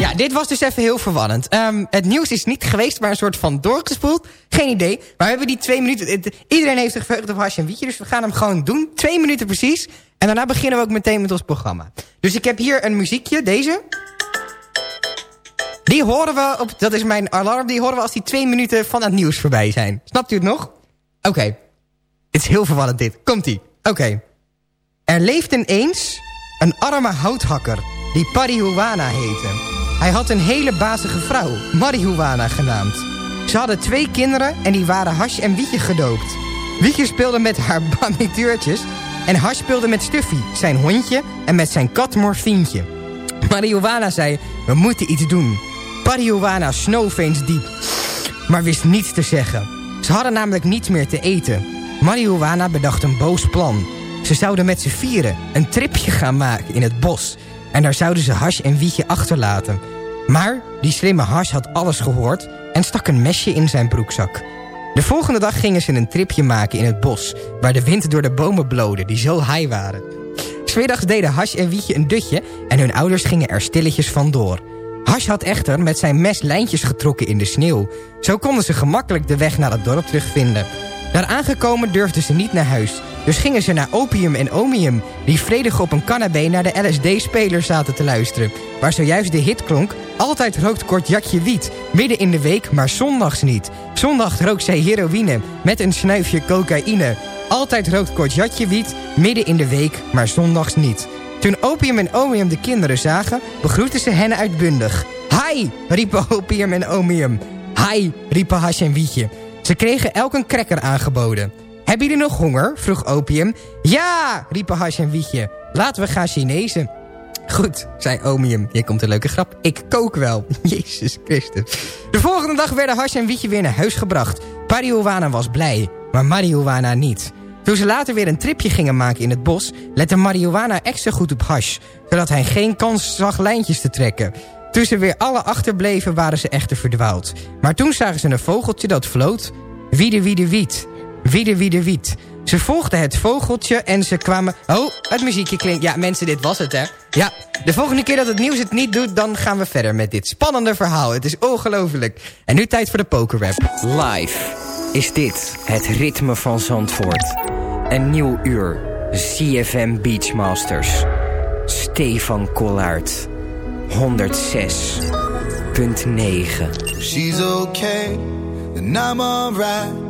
Ja, dit was dus even heel verwarrend. Ehm, het nieuws is niet geweest, maar een soort van doorgespoeld. Geen idee. Maar we hebben die twee minuten... iedereen heeft zich verheugd op Hasje en Wietje, dus we gaan hem gewoon doen. Twee minuten precies. En daarna beginnen we ook meteen met ons programma. Dus ik heb hier een muziekje, deze. Die horen we, op, dat is mijn alarm, die horen we als die twee minuten van het nieuws voorbij zijn. Snapt u het nog? Oké. Het is heel verwarrend dit. Komt-ie. Oké. Er leefde eens een arme houthakker die Parihuana heette. Hij had een hele bazige vrouw, Marihuana genaamd. Ze hadden twee kinderen en die waren Hash en Wietje gedoopt. Wietje speelde met haar bamituurtjes en Hash speelde met Stuffy, zijn hondje, en met zijn kat Morfientje. Marihuana zei, we moeten iets doen. Parihuana snoof eens diep, maar wist niets te zeggen. Ze hadden namelijk niets meer te eten. Marihuana bedacht een boos plan. Ze zouden met z'n vieren een tripje gaan maken in het bos. En daar zouden ze Hash en Wietje achterlaten. Maar die slimme Hash had alles gehoord en stak een mesje in zijn broekzak. De volgende dag gingen ze een tripje maken in het bos... waar de wind door de bomen blode die zo high waren. Smiddags deden Hash en Wietje een dutje... en hun ouders gingen er stilletjes vandoor. Hash had echter met zijn mes lijntjes getrokken in de sneeuw. Zo konden ze gemakkelijk de weg naar het dorp terugvinden. Daar aangekomen durfden ze niet naar huis. Dus gingen ze naar Opium en Omium... die vredig op een cannabé naar de LSD-spelers zaten te luisteren... waar zojuist de hit klonk... Altijd rookt kort jakje wiet. Midden in de week, maar zondags niet. Zondag rookt zij heroïne met een snuifje cocaïne. Altijd rookt kort jakje wiet. Midden in de week, maar zondags niet. Toen Opium en Omium de kinderen zagen... begroetten ze hen uitbundig. Hi, riepen Opium en Omium. Hi, riepen Hash en Wietje. Ze kregen elk een cracker aangeboden. Hebben jullie nog honger? vroeg Opium. Ja, riepen Hash en Wietje. Laten we gaan Chinezen. Goed, zei Omium. Hier komt een leuke grap. Ik kook wel. Jezus Christus. De volgende dag werden Hash en Wietje weer naar huis gebracht. Parihuana was blij, maar Marihuana niet. Toen ze later weer een tripje gingen maken in het bos... lette Marihuana extra goed op Hash... zodat hij geen kans zag lijntjes te trekken. Toen ze weer alle achterbleven waren ze echter verdwaald. Maar toen zagen ze een vogeltje dat floot. Wiede, wiede, wiet. Wiede, wiede, wiet. Ze volgden het vogeltje en ze kwamen... Oh, het muziekje klinkt... Ja, mensen, dit was het, hè? Ja, de volgende keer dat het nieuws het niet doet... dan gaan we verder met dit spannende verhaal. Het is ongelooflijk. En nu tijd voor de pokerrap. Live is dit het ritme van Zandvoort. Een nieuw uur. CFM Beachmasters. Stefan Kollaert. 106.9. She's okay, then I'm alright.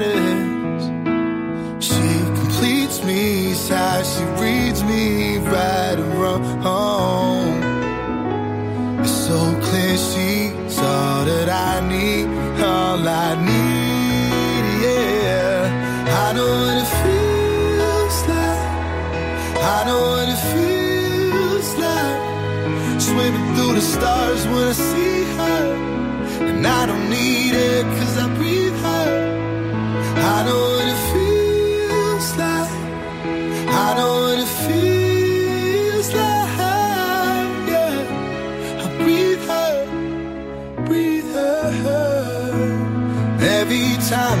she reads me right around. It's so clear she's all that I need, all I need, yeah. I know what it feels like, I know what it feels like. Swimming through the stars when I see time.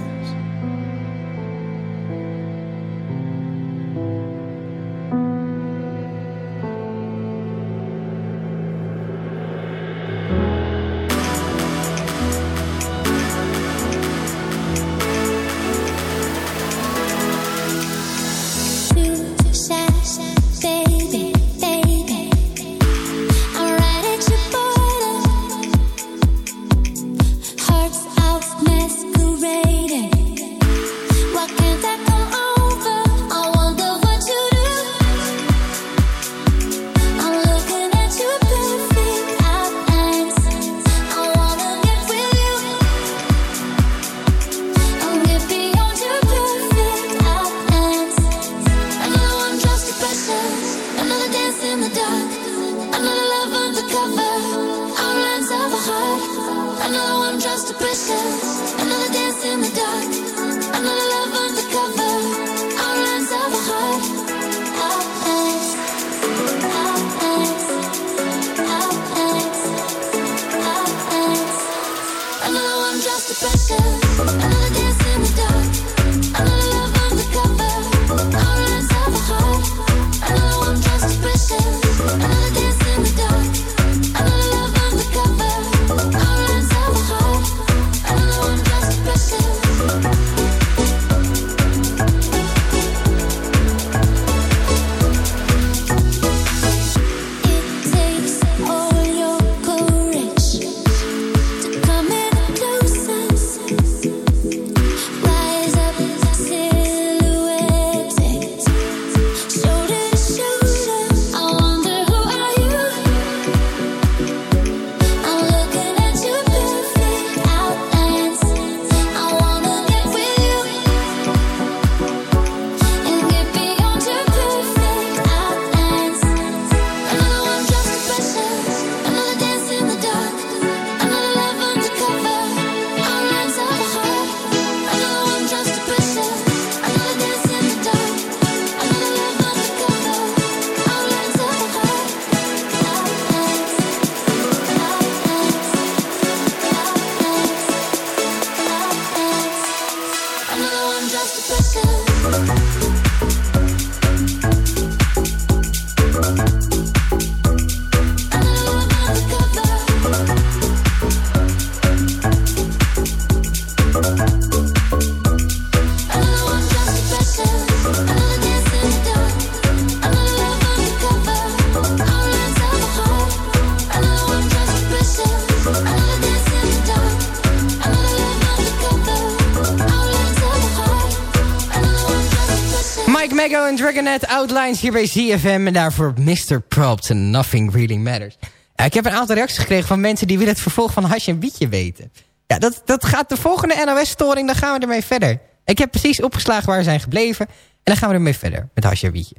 net Outlines hier bij ZFM en daarvoor Mr. Props en Nothing Really Matters. Eh, ik heb een aantal reacties gekregen van mensen die willen het vervolg van Hasje en Wietje weten. Ja, dat, dat gaat de volgende NOS-storing, dan gaan we ermee verder. Ik heb precies opgeslagen waar we zijn gebleven en dan gaan we ermee verder met Hasje en Wietje.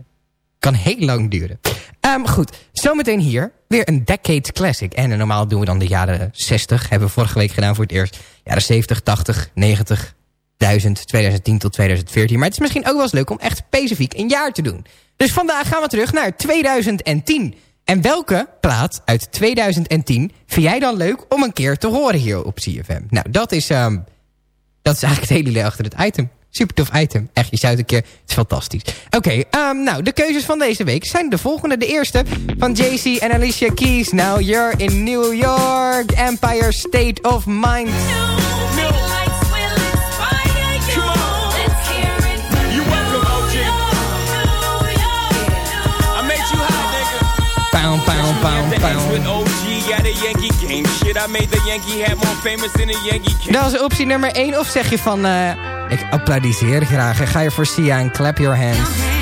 Kan heel lang duren. Um, goed, zometeen hier weer een Decade Classic. En normaal doen we dan de jaren 60, hebben we vorige week gedaan voor het eerst. Jaren 70, 80, 90, 1000, 2010 tot 2014. Maar het is misschien ook wel eens leuk om echt specifiek een jaar te doen. Dus vandaag gaan we terug naar 2010. En welke plaat uit 2010 vind jij dan leuk om een keer te horen hier op CFM? Nou, dat is, ehm, dat is eigenlijk het hele idee achter het item. Super tof item. Echt, je zou het een keer... Het is fantastisch. Oké, ehm, nou, de keuzes van deze week zijn de volgende. De eerste van JC en Alicia Keys. Now you're in New York. Empire State of Mind. You Dat is optie nummer 1. Of zeg je van... eh, ik applaudisseer graag. En ga je voor Sia en clap your hands.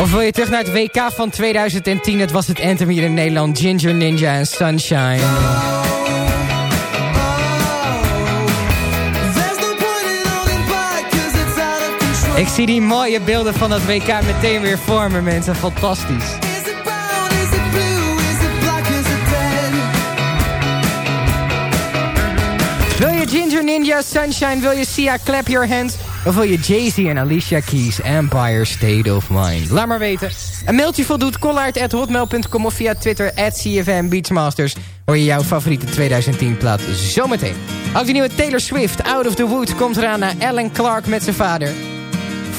Of wil je terug naar het WK van 2010? Het was het anthem hier in Nederland. Ginger Ninja en Sunshine. Ik zie die mooie beelden van dat WK meteen weer voor me, mensen. Fantastisch. Wil je Ginger Ninja, Sunshine? Wil je Sia, Clap Your Hands? Of wil je Jay-Z en Alicia Keys, Empire State of Mind? Laat maar weten. Een mailtje voldoet, kollaard.hotmail.com of via Twitter, at CFM. Hoor je jouw favoriete 2010 plaat zometeen. Ook de nieuwe Taylor Swift, Out of the Woods, komt eraan naar Alan Clark met zijn vader.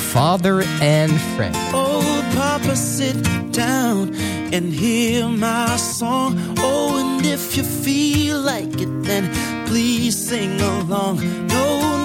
Father and Friend. Oh, Papa, sit down and hear my song. Oh, and if you feel like it, then please sing along. No,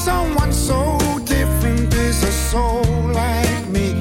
someone so different is a soul like me.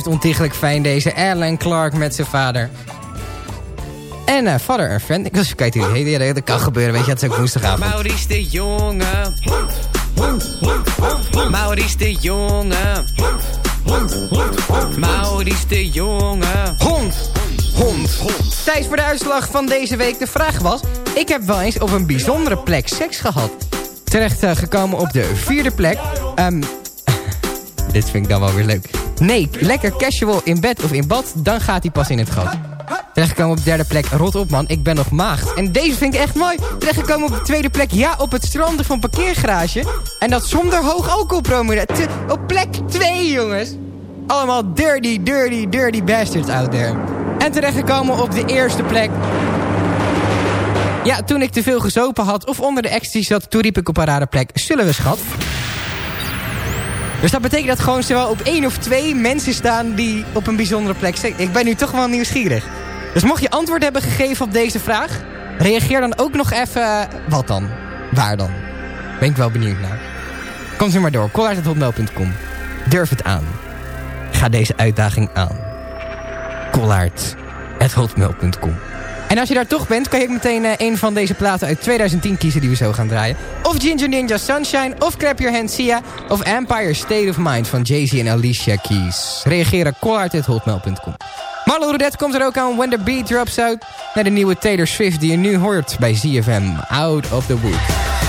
Blijft ontiegelijk fijn, deze Alan Clark met zijn vader. En uh, vader en friend. Ik was even kijken die heet. Dat kan gebeuren, weet je. Het is ook woensdagavond. Maurice de Jonge. Maurice de Jonge. Maurice de Jonge. Hond. Hond. Hond. Tijd voor de uitslag van deze week. De vraag was... Ik heb wel eens op een bijzondere plek seks gehad. Terecht uh, gekomen op de vierde plek. Um, dit vind ik dan wel weer leuk. Nee, lekker casual in bed of in bad. Dan gaat hij pas in het gat. Terechtgekomen op de derde plek, rot op man, ik ben nog maagd. En deze vind ik echt mooi. Terechtgekomen op de tweede plek, ja, op het stranden van parkeergarage. En dat zonder hoog alcoholpromule. Op plek 2, jongens. Allemaal dirty, dirty, dirty bastards out there. En terechtgekomen op de eerste plek. Ja, toen ik te veel gezopen had of onder de ecstasy zat... toen riep ik op een rare plek, zullen we schat? Dus dat betekent dat gewoon zowel op één of twee mensen staan... die op een bijzondere plek zitten. Ik ben nu toch wel nieuwsgierig. Dus mocht je antwoord hebben gegeven op deze vraag... reageer dan ook nog even... Wat dan? Waar dan? Ben ik wel benieuwd naar. Komt u maar door. Kollaard.hotmail.com Durf het aan. Ga deze uitdaging aan. Kollaard.hotmail.com En als je daar toch bent, kan je meteen uh, een van deze platen uit 2010 kiezen die we zo gaan draaien. Of Ginger Ninja Sunshine, of Clap Your Hands Sia, of Empire State of Mind van Jay-Z en Alicia Keys. Reageren kollaard.hotmail.com Marlo Rodet komt er ook aan When the Beat Drops Out. Naar de nieuwe Taylor Swift die je nu hoort bij ZFM. Out of the Woods.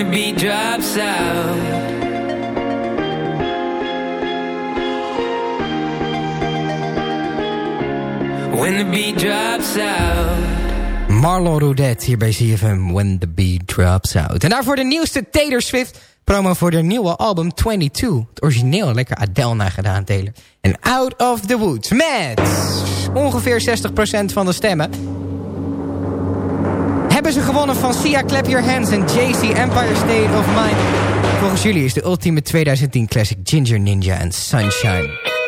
the beat drops out When the beat drops out Marlo Roudet hier bij CFM When the Beat Drops Out. En daarvoor de nieuwste Taylor Swift promo voor haar nieuwe album 22. Het origineel lekker Adele nagedaan, Taylor. En Out of the Woods met ongeveer 60% van de stemmen hebben ze gewonnen van Sia Clap Your Hands en JC Empire State of Mind. Volgens jullie is de ultieme 2010 classic Ginger Ninja en Sunshine.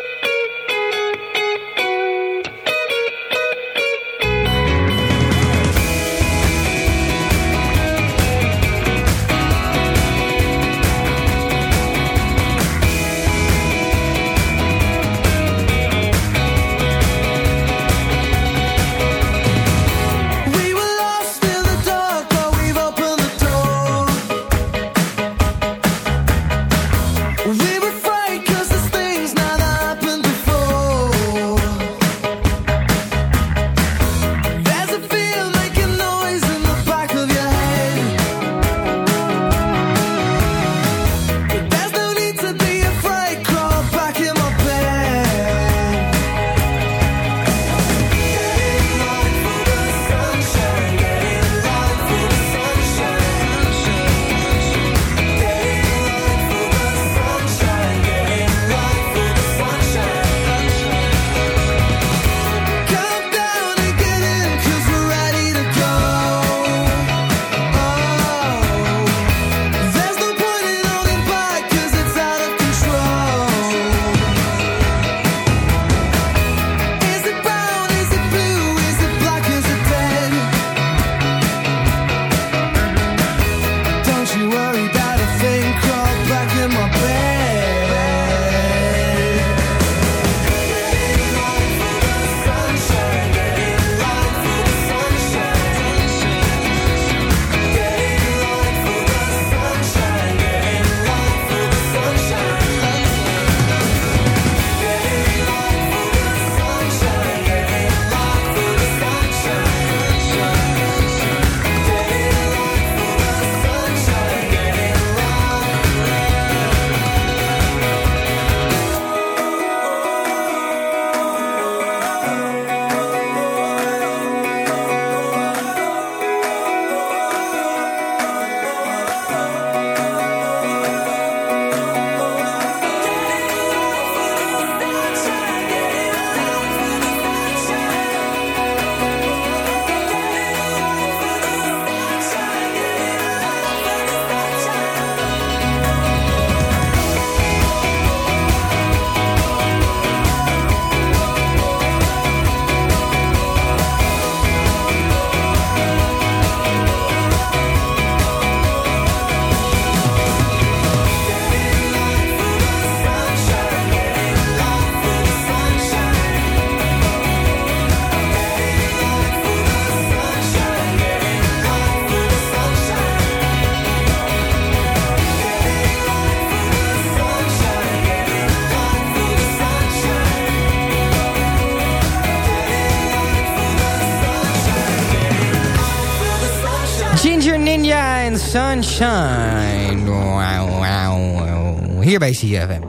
Sunshine. Wauw, wauw. Hier bij CFM.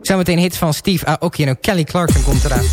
Zometeen hits van Steve Aoki en ook Kelly Clarkson komt eraan.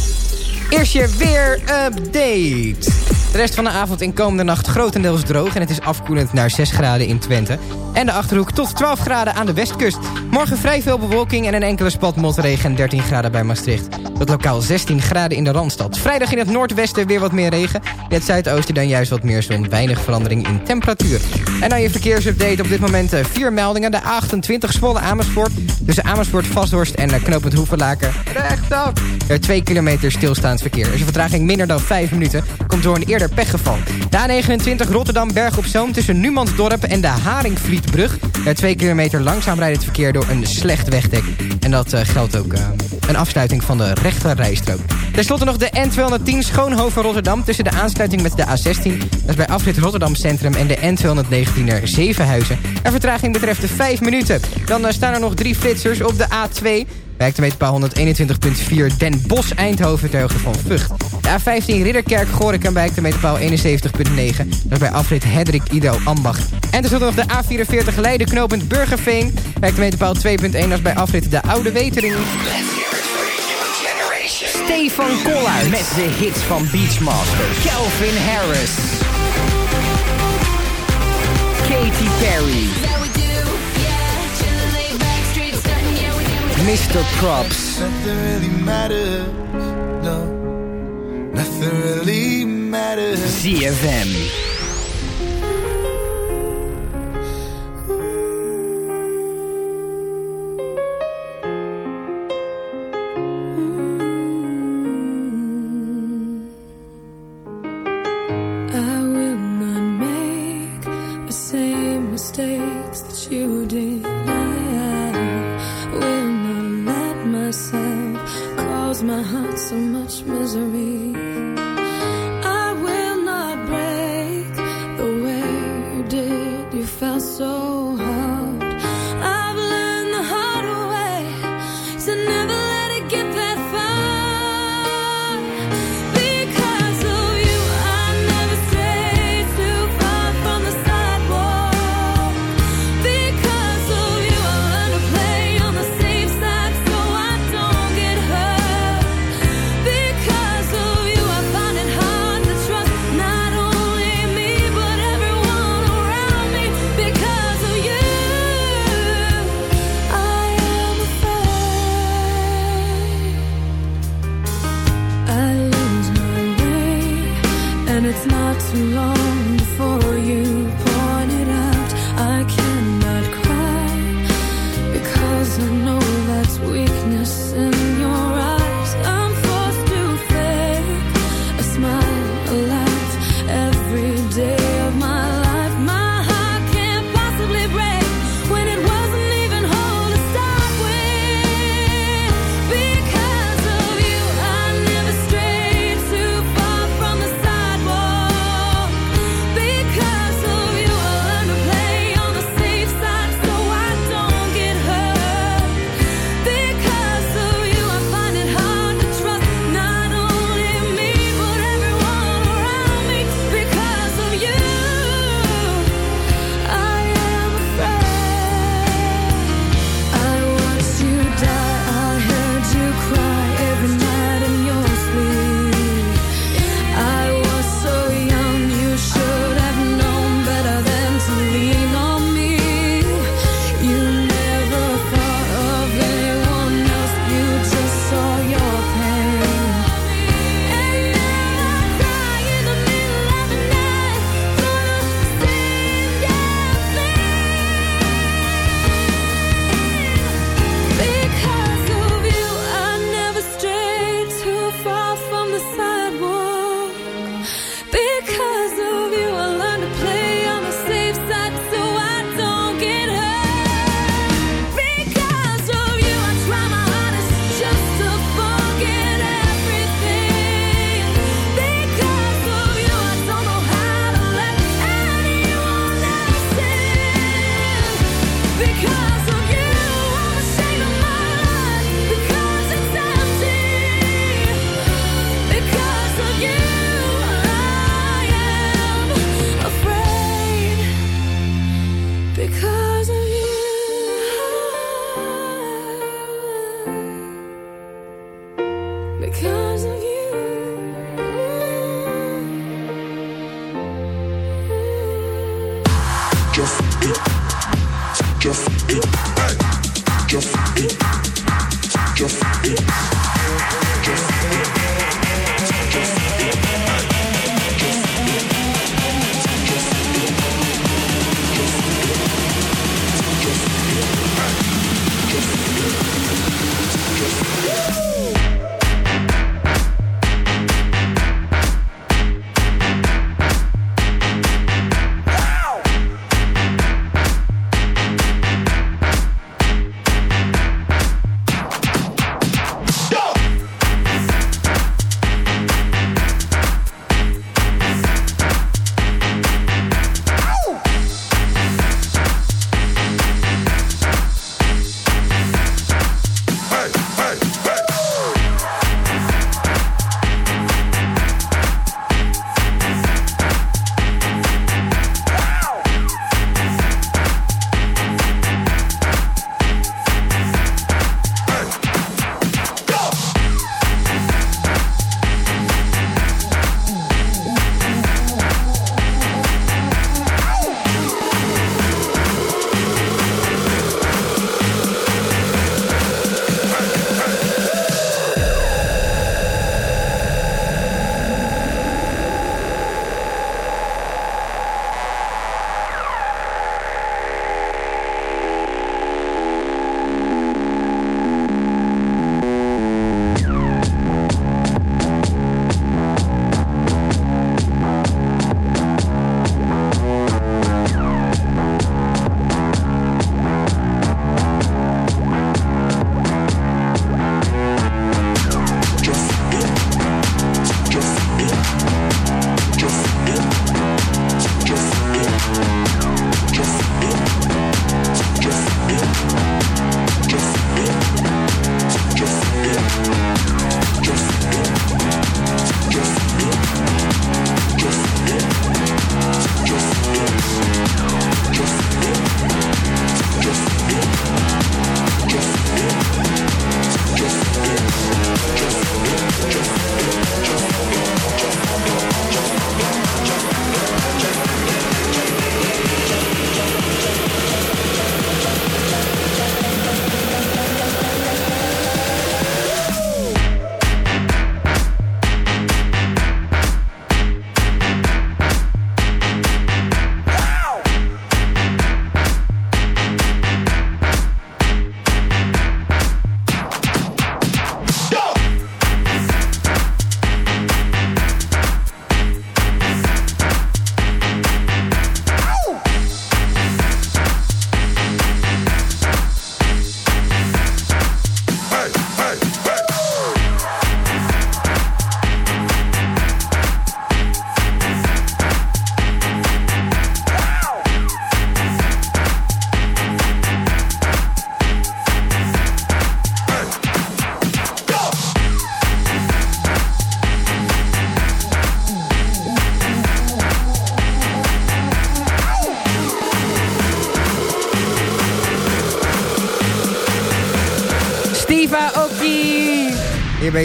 Eerst je weer update. De rest van de avond en komende nacht grotendeels droog... en het is afkoelend naar 6 graden in Twente. En de Achterhoek tot 12 graden aan de westkust. Morgen vrij veel bewolking en een enkele spat motregen... en 13 graden bij Maastricht. Tot lokaal 16 graden in de Randstad. Vrijdag in het noordwesten weer wat meer regen. In het zuidoosten dan juist wat meer zon. Weinig verandering in temperatuur. En dan je verkeersupdate op dit moment eh, vier meldingen. De A28 Zwolle Amersfoort. Tussen Amersfoort, Vashorst en eh, knooppunt Hoevenlaken. Rechtop. Er 2 kilometer stilstaand verkeer. Er is een vertraging minder dan 5 minuten. Komt door een eerder pechgeval. De A29 Rotterdam Berg op Zoom tussen Numansdorp en de Haringvlietbrug. Er 2 kilometer langzaam rijdt het verkeer door een slecht wegdek. En dat eh, geldt ook uh, een afsluiting van de rechter rijstrook. Ten slotte nog de N210 Schoonhoven Rotterdam tussen de aansluiting met de A16. Dat is bij afrit Rotterdam Centrum en de N219 er Zevenhuizen. En vertraging betreft de 5 minuten. Dan uh, staan er nog drie flitsers op de A2 Werktemeterpaal 121.4 Den Bosch Eindhoven ter van Vught. De A15 Ridderkerk Gorinchem bij hectometerpaal 71.9. Dat is bij afrit Hedrik Ido Ambacht. En tenslotte nog de A44 Leiden knooppunt Burgerveen. Hectometerpaal 2.1 dat is bij afrit De Oude Wetering. Stefan Koller met de hits van Beachmaster. Calvin Harris. Katy Perry. Mr. Props. Nothing really matters. No. Nothing really matters. ZFM.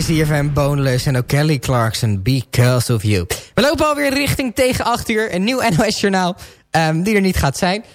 CFM Boneless en ook Kelly Clarkson, Because of You. We lopen alweer richting tegen 8 uur. Een nieuw NOS-journaal ehm, die er niet gaat zijn.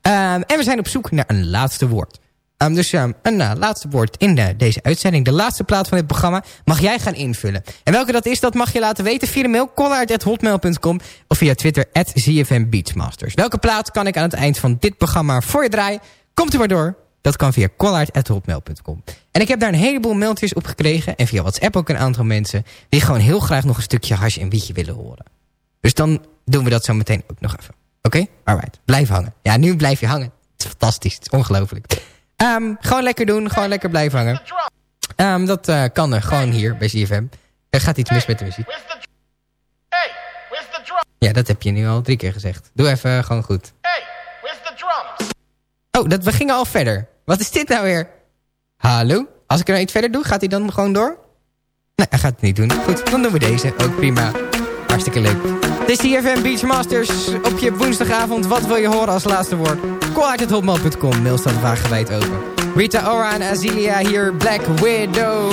Ehm, en we zijn op zoek naar een laatste woord. Ehm, dus een eh, laatste woord in de, deze uitzending. De laatste plaat van dit programma mag jij gaan invullen. En welke dat is, dat mag je laten weten via mail collard.hotmail.com of via Twitter at ZFM Beachmasters. Welke plaat kan ik aan het eind van dit programma voor je draaien? Komt u maar door. Dat kan via collard.hotmail.com. En ik heb daar een heleboel mailtjes op gekregen. En via WhatsApp ook een aantal mensen. Die gewoon heel graag nog een stukje hash en wietje willen horen. Dus dan doen we dat zo meteen ook nog even. Oké? Alright. Blijf hangen. Ja, nu blijf je hangen. Het is fantastisch. Het is ongelooflijk. Ehm, gewoon lekker doen. Gewoon lekker blijven hangen. Ehm, dat eh, kan er gewoon hier bij CFM. Er gaat iets mis met de muziek. Ja, dat heb je nu al drie keer gezegd. Doe even gewoon goed. Oh, dat, we gingen al verder. Wat is dit nou weer? Hallo? Als ik er nou iets verder doe, gaat hij dan gewoon door? Nee, hij gaat het niet doen. Goed, dan doen we deze. Ook prima. Hartstikke leuk. Dit is CFM Beachmasters op je woensdagavond. Wat wil je horen als laatste woord? Call.hotmail.com. Mail staat wagenwijd open. Rita Ora en Azilia hier. Black Widow.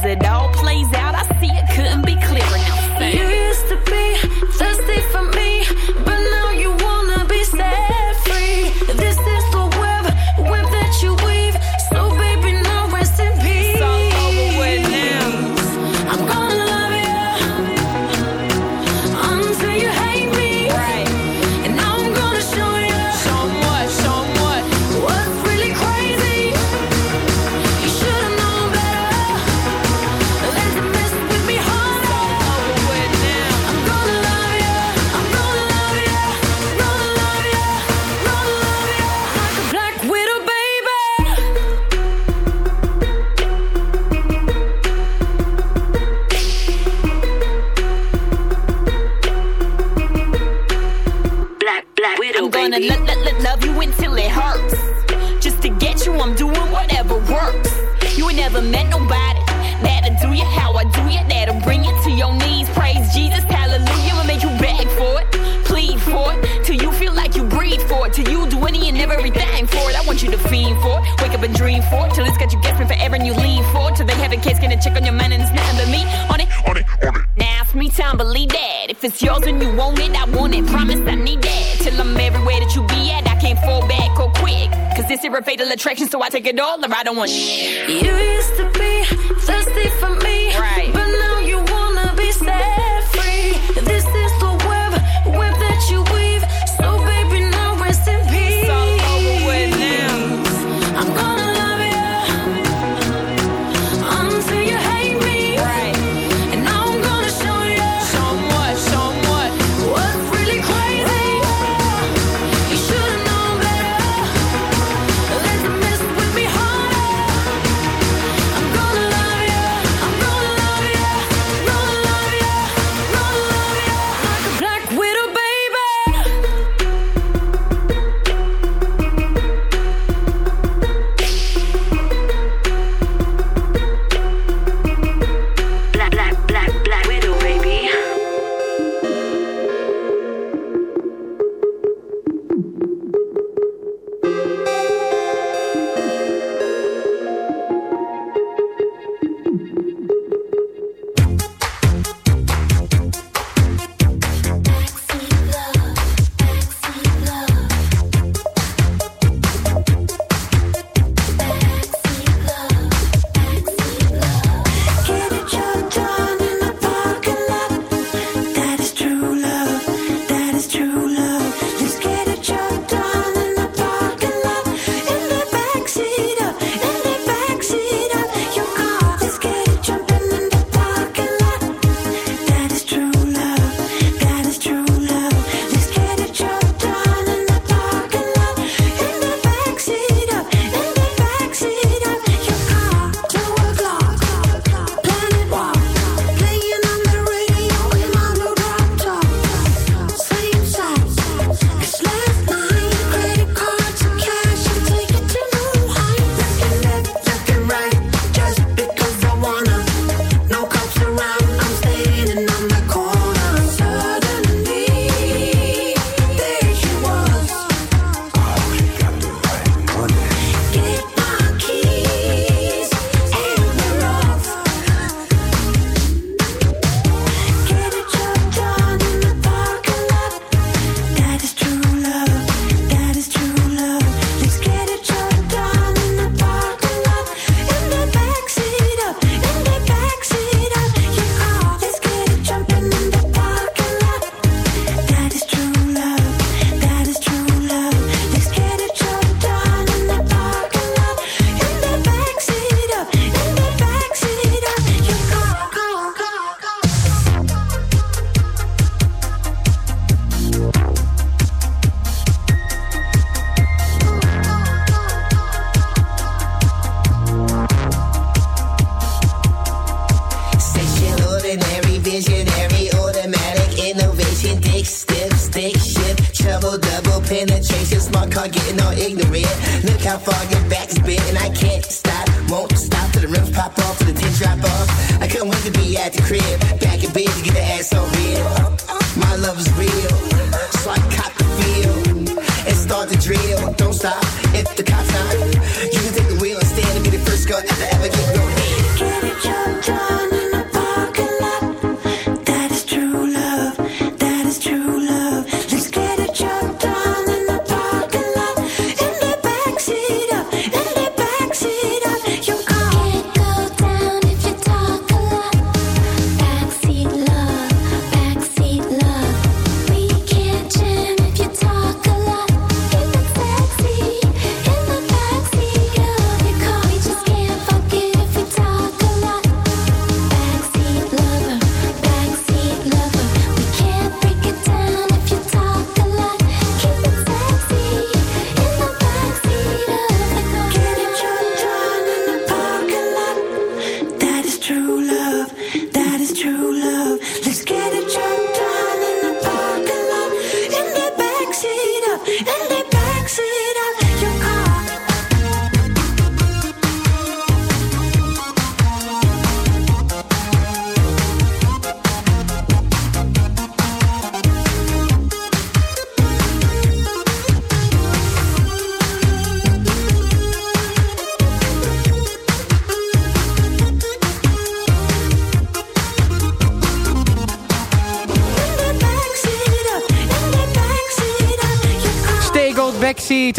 is it dope? fatal attraction, so I take it all or I don't want shit. You used to be thirsty for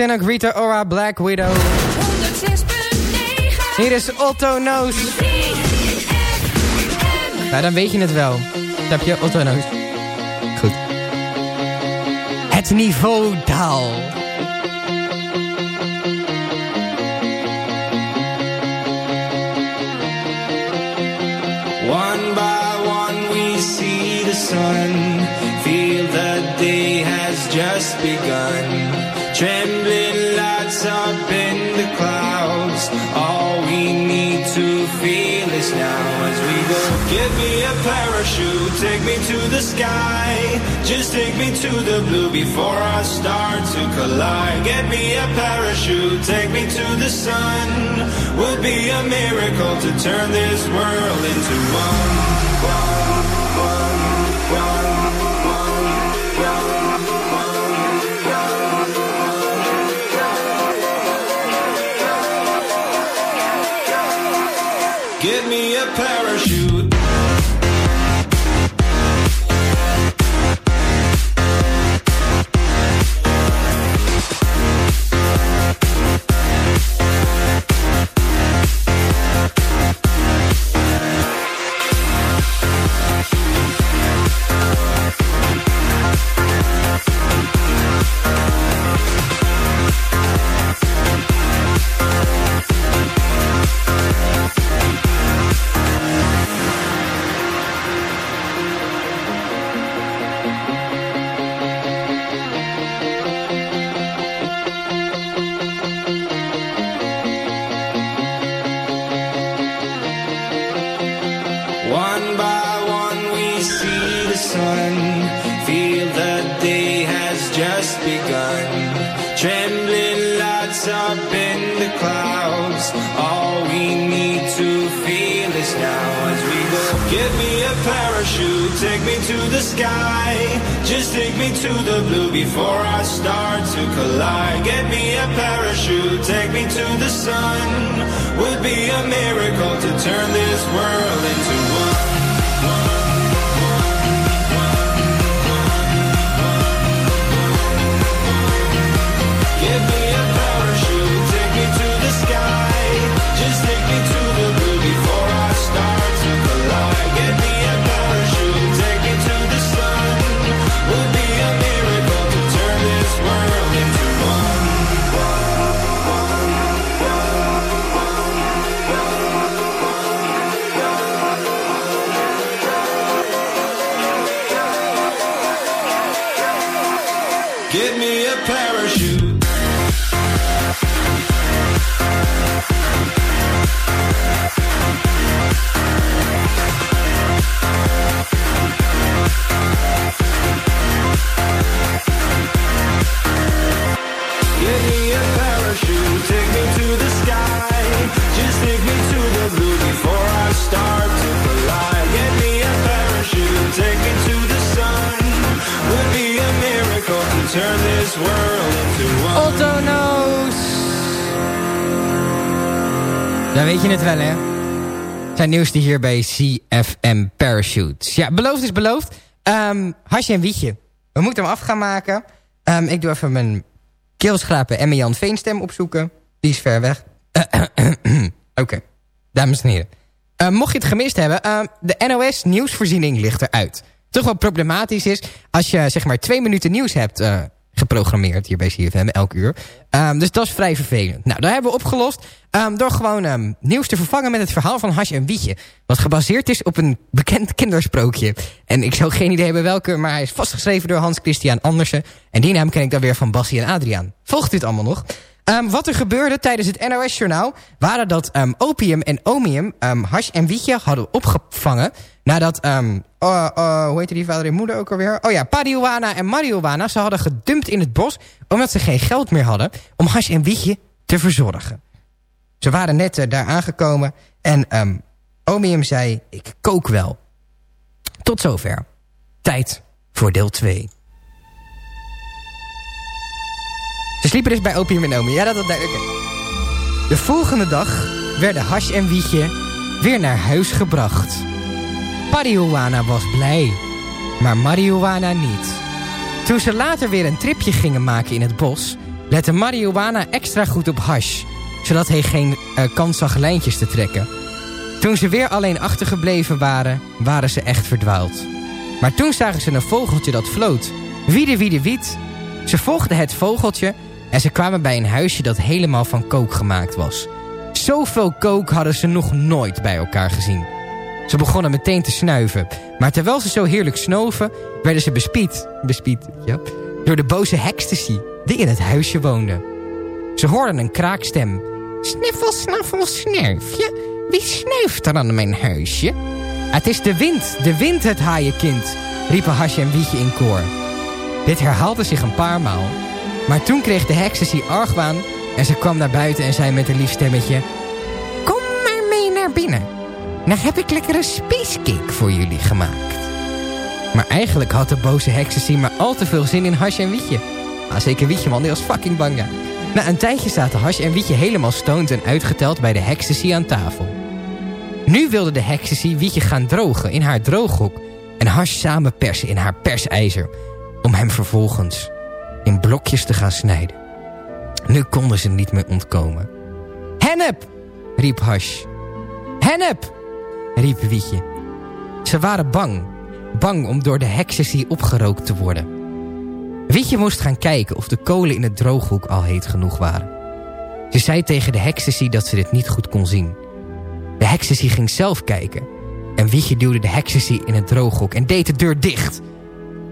Montana, Greta Ora, Black Widow. Hier is Otto Noos. maar dan weet je het wel. Dan heb je Otto Noos. Goed. Het niveau daalt. One by one we see the sun, feel the day has just begun. Trembling us up in the clouds. All we need to feel is now as we go. Give me a parachute, take me to the sky. Just take me to the blue before I start to collide. Get me a parachute, take me to the sun. Would be a miracle to turn this world into one, one, one, one. Give me a parachute. Give me a parachute. Give me a parachute, take me to the sky. Just take me to the blue before I start. Turn this world into one. Otto knows. Ja, weet je het wel, hè? Zijn nieuwste hier bij CFM Parachutes. Ja, beloofd is beloofd. Ehm Hasje en Wietje. We moeten hem af gaan maken. Ehm, ik doe even mijn keelschrapen en mijn Jan Veenstem opzoeken. Die is ver weg. Oké, dames en heren. Ehm, mocht je het gemist hebben, ehm, de NOS nieuwsvoorziening ligt eruit. Toch wel problematisch is als je zeg maar twee minuten nieuws hebt eh, geprogrammeerd hier bij CFM elk uur. Ehm, dus dat is vrij vervelend. Nou, dat hebben we opgelost ehm, door gewoon ehm, nieuws te vervangen met het verhaal van Hash en Wietje. Wat gebaseerd is op een bekend kindersprookje. En ik zou geen idee hebben welke, maar hij is vastgeschreven door Hans Christian Andersen. En die naam ken ik dan weer van Bassie en Adriaan. Volgt dit allemaal nog? Ehm, wat er gebeurde tijdens het NOS-journaal... waren dat ehm, opium en omium um, hash en wietje hadden opgevangen... nadat, oh, oh, hoe heette die vader en moeder ook alweer? Oh ja, marihuana en marihuana... ze hadden gedumpt in het bos... omdat ze geen geld meer hadden om hash en wietje te verzorgen. Ze waren net eh, daar aangekomen en omium zei... ik kook wel. Tot zover. Tijd voor deel 2. Ze sliepen dus bij opium en omium. Ja, dat duidelijk. De volgende dag werden Hash en Wietje weer naar huis gebracht. Marihuana was blij, maar Marihuana niet. Toen ze later weer een tripje gingen maken in het bos... lette Marihuana extra goed op Hash... zodat hij geen eh, kans zag lijntjes te trekken. Toen ze weer alleen achtergebleven waren, waren ze echt verdwaald. Maar toen zagen ze een vogeltje dat floot. Wiede, wiede, wiet. Ze volgden het vogeltje en ze kwamen bij een huisje dat helemaal van kook gemaakt was. Zoveel kook hadden ze nog nooit bij elkaar gezien. Ze begonnen meteen te snuiven. Maar terwijl ze zo heerlijk snoven, werden ze bespied, bespied ja, door de boze hekstasie die in het huisje woonde. Ze hoorden een kraakstem. Sniffel, snaffel, snuifje. Wie snuift er aan mijn huisje? Het is de wind, de wind het haaienkind, riepen Hasje en Wietje in koor. Dit herhaalde zich een paar maal. Maar toen kreeg de hekstasie argwaan en ze kwam naar buiten en zei met een lief stemmetje... Kom maar mee naar binnen. Nou heb ik lekkere spacecake voor jullie gemaakt. Maar eigenlijk had de boze heksensie maar al te veel zin in Hash en Wietje. Ah, zeker Wietje man, die was fucking bang. Na een tijdje zaten Hash en Wietje helemaal stoned en uitgeteld bij de heksensie aan tafel. Nu wilde de heksensie Wietje gaan drogen in haar drooghoek... en Hash samen persen in haar persijzer... om hem vervolgens in blokjes te gaan snijden. Nu konden ze niet meer ontkomen. Hennep! riep Hash. Hennep! riep Wietje. Ze waren bang. Bang om door de heksensie opgerookt te worden. Wietje moest gaan kijken of de kolen in het drooghoek al heet genoeg waren. Ze zei tegen de heksensie dat ze dit niet goed kon zien. De heksensie ging zelf kijken. En Wietje duwde de heksensie in het drooghoek en deed de deur dicht.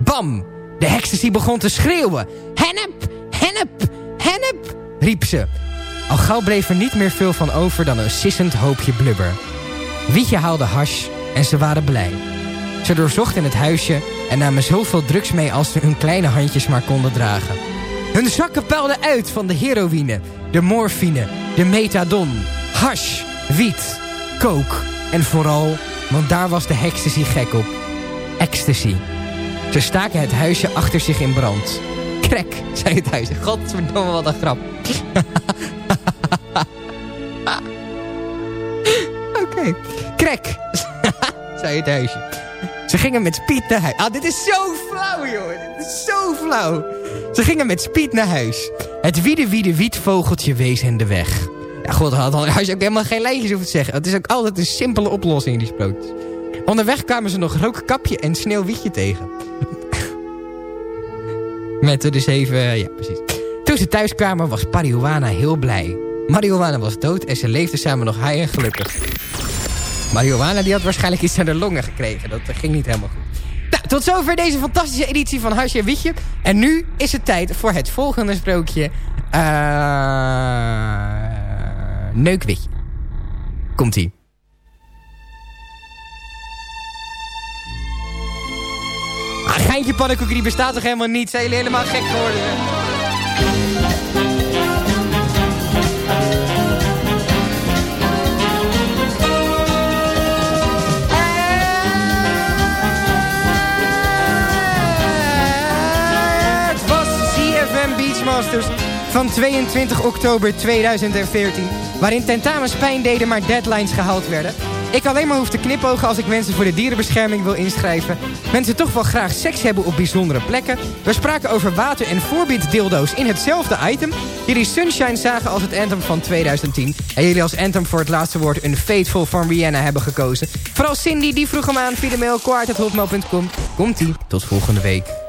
Bam! De heksensie begon te schreeuwen. Hennep! Hennep! Hennep! riep ze. Al gauw bleef er niet meer veel van over dan een sissend hoopje blubber. Wietje haalde hash en ze waren blij. Ze doorzochten het huisje en namen zoveel drugs mee als ze hun kleine handjes maar konden dragen. Hun zakken puilden uit van de heroïne, de morfine, de methadon, hash, wiet, kook en vooral, want daar was de hekstasie gek op, ecstasy. Ze staken het huisje achter zich in brand. Krek, zei het huisje. Godverdomme, wat een grap. Oké. Krek, zei het huisje. Ze gingen met speed naar huis. Ah, dit is zo flauw, joh. Dit is zo flauw. Ze gingen met speed naar huis. Het wiede wiede wiet vogeltje wees hen de weg. Ja, god, had had je ook helemaal geen lijntjes hoeven te zeggen. Het is ook altijd een simpele oplossing in die sprookjes. Onderweg kwamen ze nog rookkapje en sneeuwwietje tegen. Met dus even, ja precies. Toen ze thuis kwamen was Marihuana heel blij. Marihuana was dood en ze leefden samen nog high en gelukkig. Marihuana die had waarschijnlijk iets aan de longen gekregen. Dat ging niet helemaal goed. Nou, tot zover deze fantastische editie van Huisje en Wietje. En nu is het tijd voor het volgende sprookje. Uh, Neukwietje. Komt-ie. Ah, geintje pannenkoeken die bestaat toch helemaal niet? Zijn jullie helemaal gek geworden? Het was Beachmasters van 22 oktober 2014... waarin tentamens pijn deden, maar deadlines gehaald werden. Ik alleen maar hoef te knipogen als ik mensen voor de dierenbescherming wil inschrijven. Mensen toch wel graag seks hebben op bijzondere plekken. We spraken over water- en voorbieddildo's in hetzelfde item. Jullie Sunshine zagen als het anthem van 2010. En jullie als anthem voor het laatste woord een Faithful van Rihanna hebben gekozen. Vooral Cindy, die vroeg hem via de mail. Komt-ie, tot volgende week.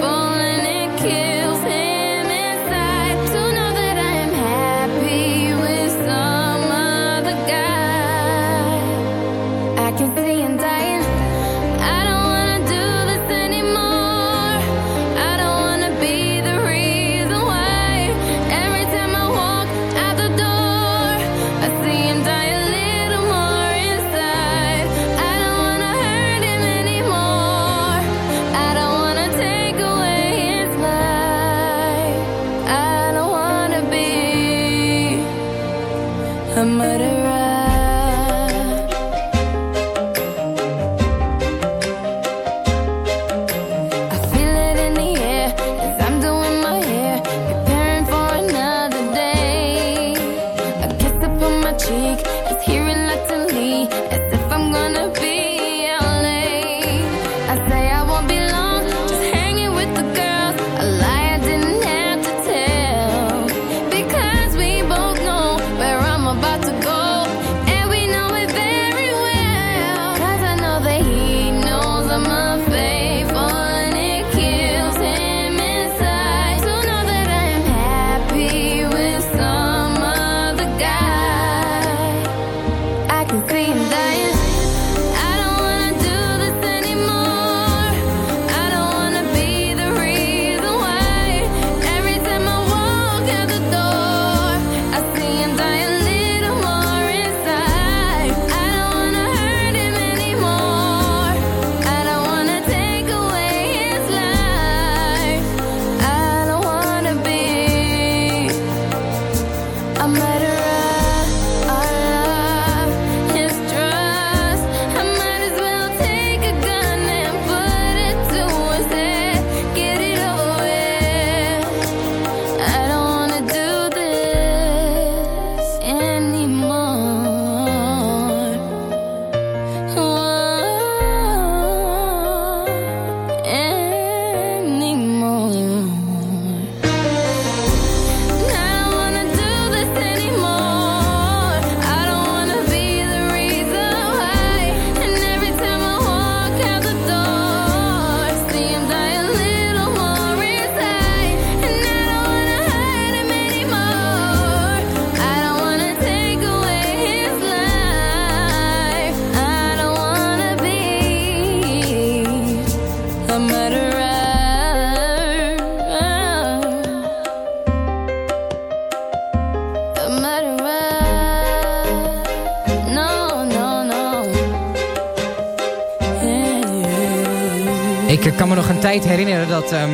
Ik kan me nog een tijd herinneren dat ehm,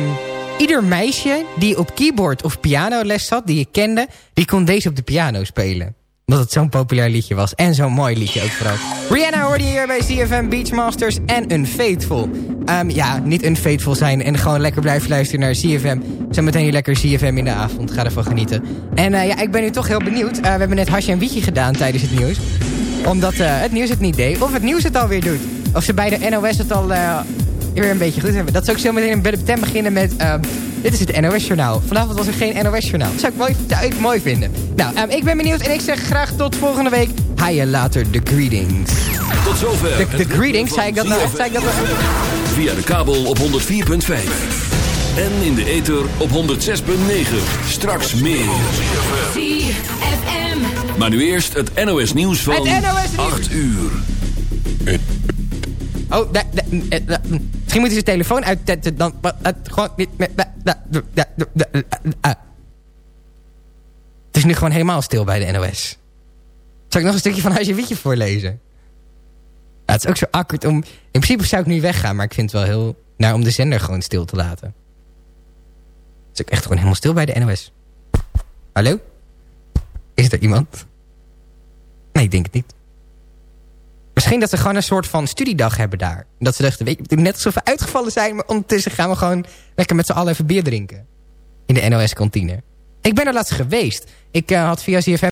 ieder meisje die op keyboard of piano les zat, die ik kende, die kon deze op de piano spelen. Omdat het zo'n populair liedje was. En zo'n mooi liedje ook vooral. Rihanna hoorde je hier bij CFM Beachmasters en Unfaithful. Ehm ja, niet Unfaithful zijn en gewoon lekker blijven luisteren naar CFM. Zometeen hier lekker CFM in de avond. Ga ervan genieten. En eh, ja, ik ben nu toch heel benieuwd. Eh, we hebben net Hasje en Wietje gedaan tijdens het nieuws. Omdat eh, het nieuws het niet deed. Of het nieuws het alweer doet. Of ze bij de NOS het al weer een beetje goed hebben. Dat zou ik zo meteen in Bed beginnen met... ehm, dit is het NOS-journaal. Vanavond was er geen NOS-journaal. Dat zou ik mooi, zou ik mooi vinden. Nou, ehm, ik ben benieuwd en ik zeg graag tot volgende week. Ha je later de greetings. Tot zover. De, greetings, van zei ik dat nou? Zei ik dat nou? Via de kabel op 104.5. En in de ether op 106.9. Straks meer. Maar nu eerst het NOS nieuws van Het NOS nieuws. 8 uur. Oh, da, eh, da, misschien moet hij zijn telefoon uitzetten. Dan, gewoon niet ah. Het is nu gewoon helemaal stil bij de NOS. Zal ik nog een stukje van Huisje Wietje voorlezen? Het is ook zo awkward om... In principe zou ik nu weggaan, maar ik vind het wel heel... naar om de zender gewoon stil te laten. Het is ook echt gewoon helemaal stil bij de NOS. Hallo? Is er iemand? Nee, ik denk het niet. Misschien dat ze gewoon een soort van studiedag hebben daar. Dat ze dachten, weet je, net alsof we uitgevallen zijn... maar ondertussen gaan we gewoon lekker met z'n allen even bier drinken. In de NOS-kantine. Ik ben er laatst geweest. Ik eh, had via ZFM